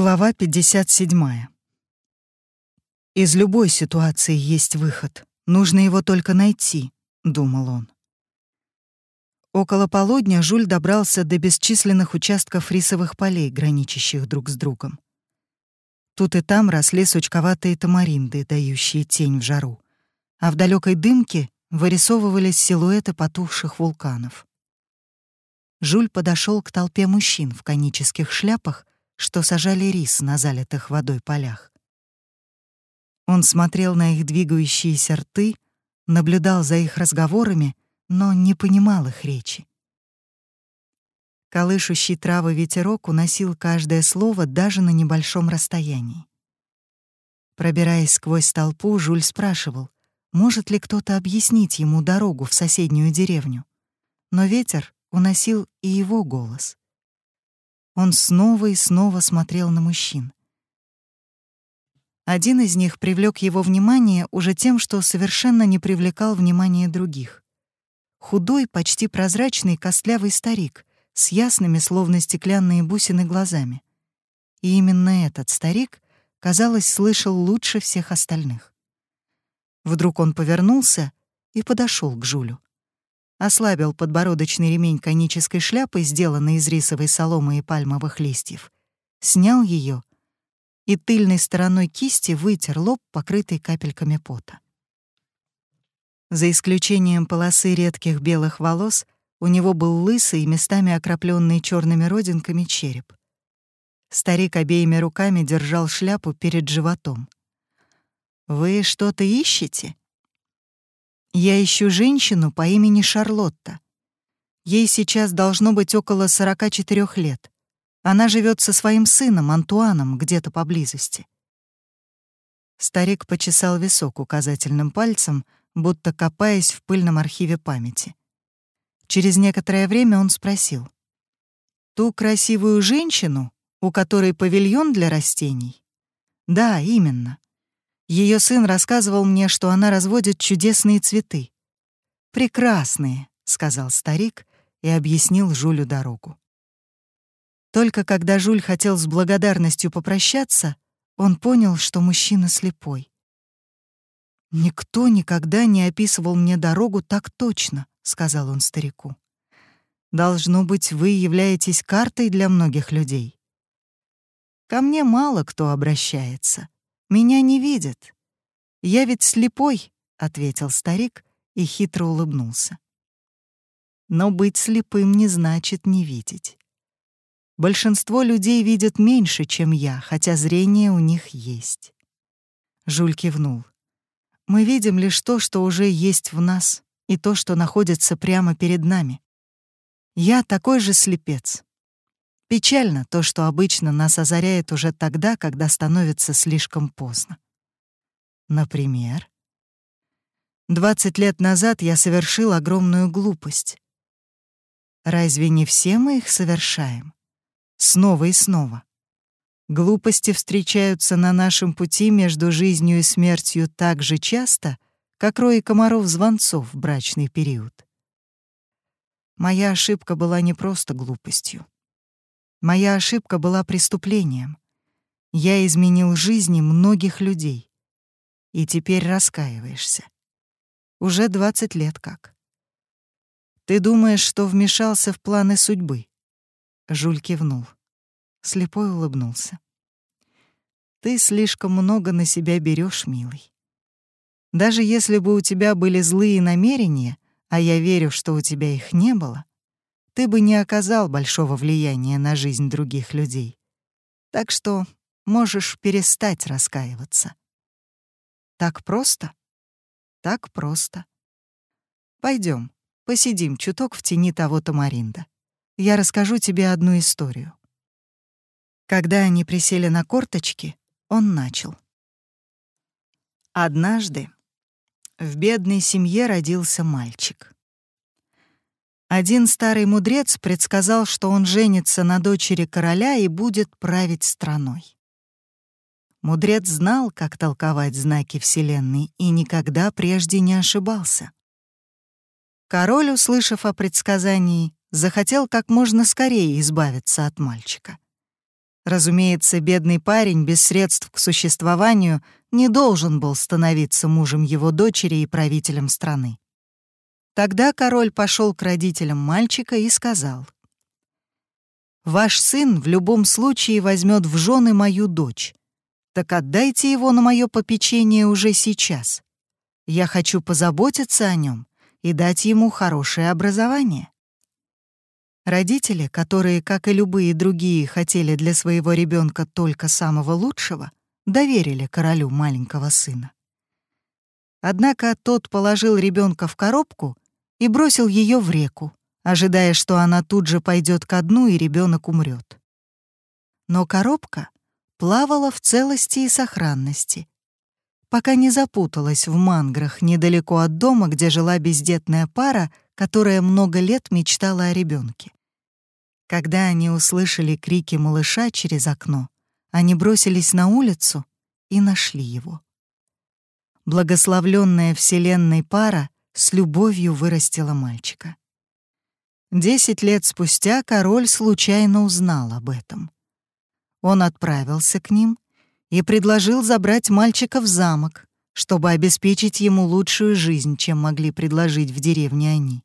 Глава 57. «Из любой ситуации есть выход. Нужно его только найти», — думал он. Около полудня Жуль добрался до бесчисленных участков рисовых полей, граничащих друг с другом. Тут и там росли сучковатые тамаринды, дающие тень в жару, а в далекой дымке вырисовывались силуэты потухших вулканов. Жуль подошел к толпе мужчин в конических шляпах, что сажали рис на залитых водой полях. Он смотрел на их двигающиеся рты, наблюдал за их разговорами, но не понимал их речи. Колышущий травы ветерок уносил каждое слово даже на небольшом расстоянии. Пробираясь сквозь толпу, Жуль спрашивал, может ли кто-то объяснить ему дорогу в соседнюю деревню. Но ветер уносил и его голос. Он снова и снова смотрел на мужчин. Один из них привлек его внимание уже тем, что совершенно не привлекал внимания других. Худой, почти прозрачный, костлявый старик с ясными, словно стеклянные бусины, глазами. И именно этот старик, казалось, слышал лучше всех остальных. Вдруг он повернулся и подошел к Жулю ослабил подбородочный ремень конической шляпы, сделанной из рисовой соломы и пальмовых листьев, снял ее и тыльной стороной кисти вытер лоб, покрытый капельками пота. За исключением полосы редких белых волос, у него был лысый, местами окропленный черными родинками череп. Старик обеими руками держал шляпу перед животом. «Вы что-то ищете?» Я ищу женщину по имени Шарлотта. Ей сейчас должно быть около 44 лет. Она живет со своим сыном Антуаном где-то поблизости. Старик почесал висок указательным пальцем, будто копаясь в пыльном архиве памяти. Через некоторое время он спросил. «Ту красивую женщину, у которой павильон для растений?» «Да, именно. Ее сын рассказывал мне, что она разводит чудесные цветы. «Прекрасные», — сказал старик и объяснил Жулю дорогу. Только когда Жуль хотел с благодарностью попрощаться, он понял, что мужчина слепой. «Никто никогда не описывал мне дорогу так точно», — сказал он старику. «Должно быть, вы являетесь картой для многих людей. Ко мне мало кто обращается. Меня не видят. Я ведь слепой, ответил старик и хитро улыбнулся. Но быть слепым не значит не видеть. Большинство людей видят меньше, чем я, хотя зрение у них есть. Жуль кивнул. Мы видим лишь то, что уже есть в нас, и то, что находится прямо перед нами. Я такой же слепец. Печально то, что обычно нас озаряет уже тогда, когда становится слишком поздно. Например, 20 лет назад я совершил огромную глупость. Разве не все мы их совершаем? Снова и снова. Глупости встречаются на нашем пути между жизнью и смертью так же часто, как рои комаров-звонцов в брачный период. Моя ошибка была не просто глупостью. Моя ошибка была преступлением. Я изменил жизни многих людей. И теперь раскаиваешься. Уже 20 лет как. Ты думаешь, что вмешался в планы судьбы? Жуль кивнул. Слепой улыбнулся. Ты слишком много на себя берешь, милый. Даже если бы у тебя были злые намерения, а я верю, что у тебя их не было, ты бы не оказал большого влияния на жизнь других людей. Так что можешь перестать раскаиваться. Так просто? Так просто. Пойдем, посидим чуток в тени того тамаринда. Я расскажу тебе одну историю. Когда они присели на корточки, он начал. Однажды в бедной семье родился мальчик. Один старый мудрец предсказал, что он женится на дочери короля и будет править страной. Мудрец знал, как толковать знаки Вселенной, и никогда прежде не ошибался. Король, услышав о предсказании, захотел как можно скорее избавиться от мальчика. Разумеется, бедный парень без средств к существованию не должен был становиться мужем его дочери и правителем страны. Тогда король пошел к родителям мальчика и сказал, «Ваш сын в любом случае возьмет в жены мою дочь, так отдайте его на мое попечение уже сейчас. Я хочу позаботиться о нем и дать ему хорошее образование». Родители, которые, как и любые другие, хотели для своего ребенка только самого лучшего, доверили королю маленького сына. Однако тот положил ребенка в коробку и бросил ее в реку, ожидая, что она тут же пойдет ко дну и ребенок умрет. Но коробка плавала в целости и сохранности, пока не запуталась в манграх недалеко от дома, где жила бездетная пара, которая много лет мечтала о ребенке. Когда они услышали крики малыша через окно, они бросились на улицу и нашли его. Благословленная Вселенной пара с любовью вырастила мальчика. Десять лет спустя король случайно узнал об этом. Он отправился к ним и предложил забрать мальчика в замок, чтобы обеспечить ему лучшую жизнь, чем могли предложить в деревне они.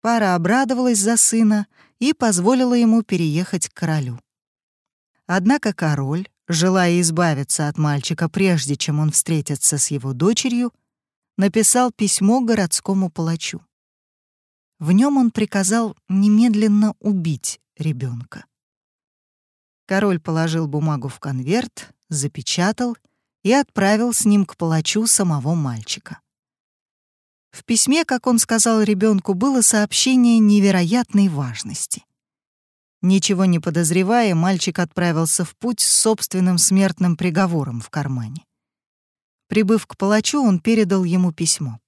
Пара обрадовалась за сына и позволила ему переехать к королю. Однако король, желая избавиться от мальчика прежде, чем он встретится с его дочерью, написал письмо городскому палачу. В нем он приказал немедленно убить ребенка. Король положил бумагу в конверт, запечатал и отправил с ним к палачу самого мальчика. В письме, как он сказал ребенку, было сообщение невероятной важности. Ничего не подозревая, мальчик отправился в путь с собственным смертным приговором в кармане. Прибыв к палачу, он передал ему письмо.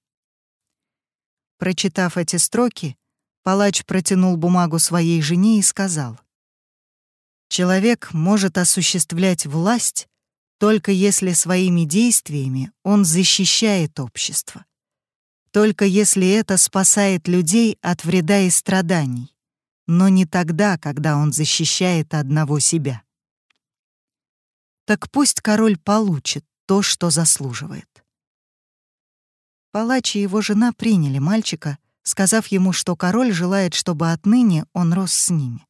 Прочитав эти строки, палач протянул бумагу своей жене и сказал, «Человек может осуществлять власть только если своими действиями он защищает общество только если это спасает людей от вреда и страданий, но не тогда, когда он защищает одного себя. Так пусть король получит то, что заслуживает. Палач и его жена приняли мальчика, сказав ему, что король желает, чтобы отныне он рос с ними.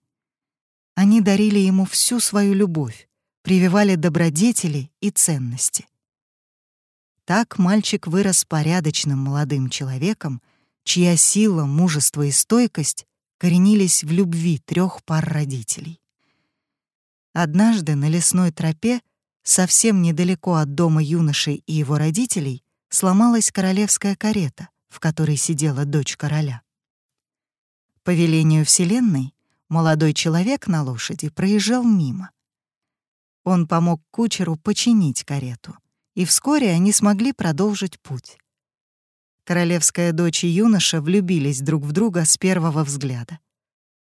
Они дарили ему всю свою любовь, прививали добродетели и ценности. Так мальчик вырос порядочным молодым человеком, чья сила, мужество и стойкость коренились в любви трех пар родителей. Однажды на лесной тропе, совсем недалеко от дома юноши и его родителей, сломалась королевская карета, в которой сидела дочь короля. По велению Вселенной молодой человек на лошади проезжал мимо. Он помог кучеру починить карету, и вскоре они смогли продолжить путь. Королевская дочь и юноша влюбились друг в друга с первого взгляда.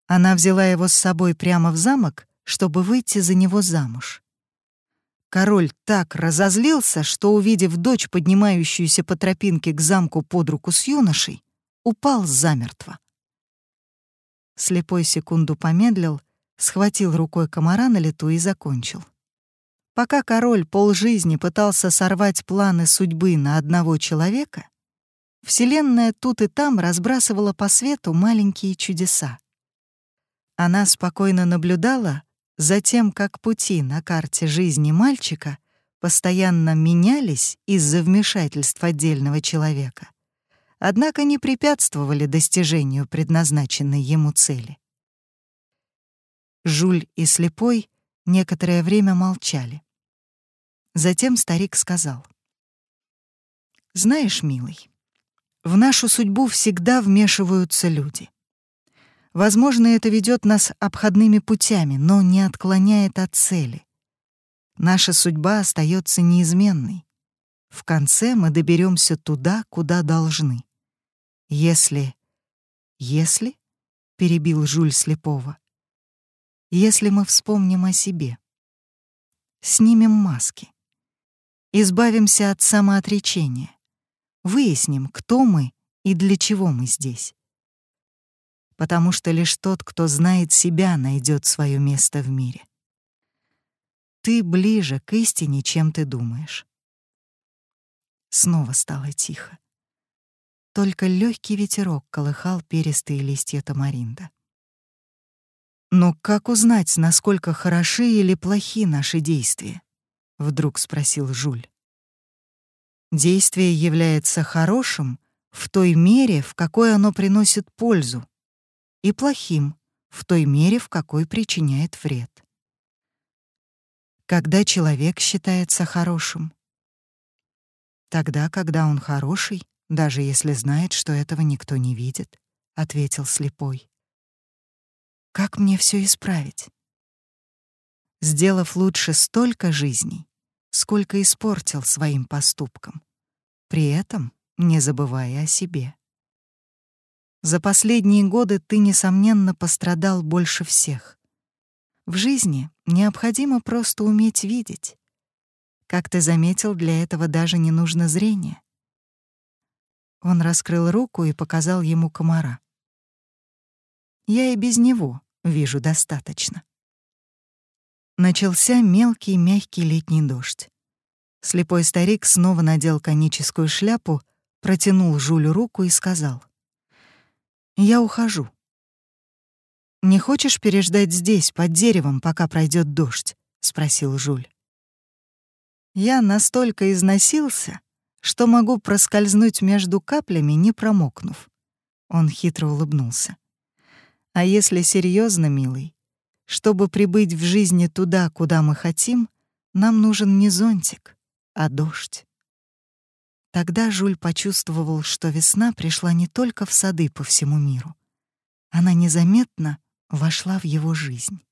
Она взяла его с собой прямо в замок, чтобы выйти за него замуж. Король так разозлился, что, увидев дочь, поднимающуюся по тропинке к замку под руку с юношей, упал замертво. Слепой секунду помедлил, схватил рукой комара на лету и закончил. Пока король полжизни пытался сорвать планы судьбы на одного человека, Вселенная тут и там разбрасывала по свету маленькие чудеса. Она спокойно наблюдала за тем, как пути на карте жизни мальчика постоянно менялись из-за вмешательств отдельного человека, однако не препятствовали достижению предназначенной ему цели. Жуль и Слепой Некоторое время молчали. Затем старик сказал. «Знаешь, милый, в нашу судьбу всегда вмешиваются люди. Возможно, это ведет нас обходными путями, но не отклоняет от цели. Наша судьба остается неизменной. В конце мы доберемся туда, куда должны. Если... Если, — перебил Жуль слепого, если мы вспомним о себе. Снимем маски. Избавимся от самоотречения. Выясним, кто мы и для чего мы здесь. Потому что лишь тот, кто знает себя, найдет свое место в мире. Ты ближе к истине, чем ты думаешь. Снова стало тихо. Только легкий ветерок колыхал перистые листья тамаринда. Но как узнать, насколько хороши или плохи наши действия? Вдруг спросил Жуль. Действие является хорошим в той мере, в какой оно приносит пользу, и плохим в той мере, в какой причиняет вред. Когда человек считается хорошим? Тогда, когда он хороший, даже если знает, что этого никто не видит, ответил слепой. Как мне все исправить? Сделав лучше столько жизней, сколько испортил своим поступком, при этом не забывая о себе. За последние годы ты, несомненно, пострадал больше всех. В жизни необходимо просто уметь видеть. Как ты заметил, для этого даже не нужно зрение. Он раскрыл руку и показал ему комара. Я и без него вижу достаточно. Начался мелкий мягкий летний дождь. Слепой старик снова надел коническую шляпу, протянул Жулю руку и сказал: "Я ухожу. Не хочешь переждать здесь под деревом, пока пройдет дождь?" спросил Жуль. Я настолько износился, что могу проскользнуть между каплями, не промокнув. Он хитро улыбнулся. А если серьезно, милый, чтобы прибыть в жизни туда, куда мы хотим, нам нужен не зонтик, а дождь. Тогда Жуль почувствовал, что весна пришла не только в сады по всему миру. Она незаметно вошла в его жизнь.